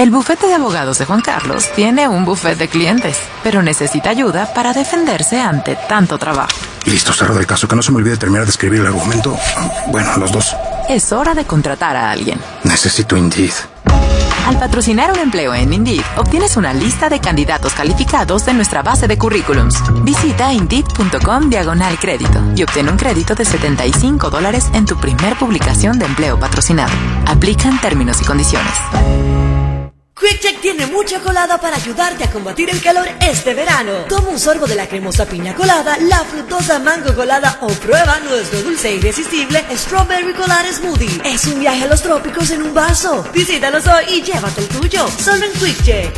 El bufete de abogados de Juan Carlos tiene un bufete de clientes, pero necesita ayuda para defenderse ante tanto trabajo. Listo, cerro del caso. Que no se me olvide terminar de escribir el argumento. Bueno, los dos. Es hora de contratar a alguien. Necesito Indeed. Al patrocinar un empleo en Indeed, obtienes una lista de candidatos calificados de nuestra base de currículums. Visita Indeed.com diagonal crédito y obtén un crédito de 75 dólares en tu primer publicación de empleo patrocinado. Aplican términos y condiciones. QuickCheck tiene mucha colada para ayudarte a combatir el calor este verano. Toma un sorbo de la cremosa piña colada, la frutosa mango colada o prueba nuestro dulce e irresistible Strawberry Colada Smoothie. Es un viaje a los trópicos en un vaso. Visítanos hoy y llévate el tuyo. Solo en QuickCheck.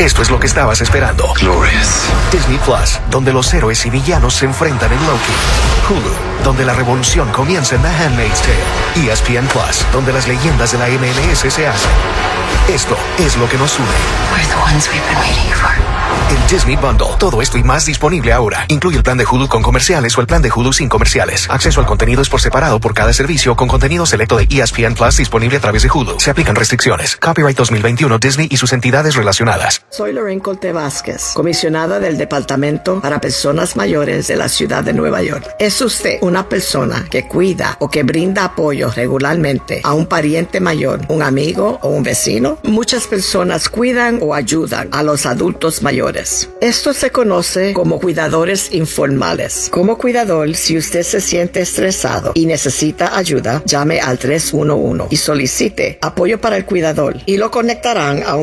Esto es lo que estabas esperando. Glorious. Disney Plus, donde los héroes y villanos se enfrentan en Loki. Hulu, donde la revolución comienza en The Handmaid's Tale. ESPN Plus, donde las leyendas de la MLS se hacen. Esto es lo que nos une. We're the ones we've been waiting for. El Disney Bundle. Todo esto y más disponible ahora. Incluye el plan de Hulu con comerciales o el plan de Hulu sin comerciales. Acceso al contenido es por separado por cada servicio con contenido selecto de ESPN Plus disponible a través de Hulu. Se aplican restricciones. Copyright 2021 Disney y sus entidades relacionadas. Soy Lorraine Colte Vázquez, comisionada del Departamento para Personas Mayores de la Ciudad de Nueva York. ¿Es usted una persona que cuida o que brinda apoyo regularmente a un pariente mayor, un amigo o un vecino? Muchas personas cuidan o ayudan a los adultos mayores. Esto se conoce como cuidadores informales. Como cuidador, si usted se siente estresado y necesita ayuda, llame al 311 y solicite apoyo para el cuidador y lo conectarán a un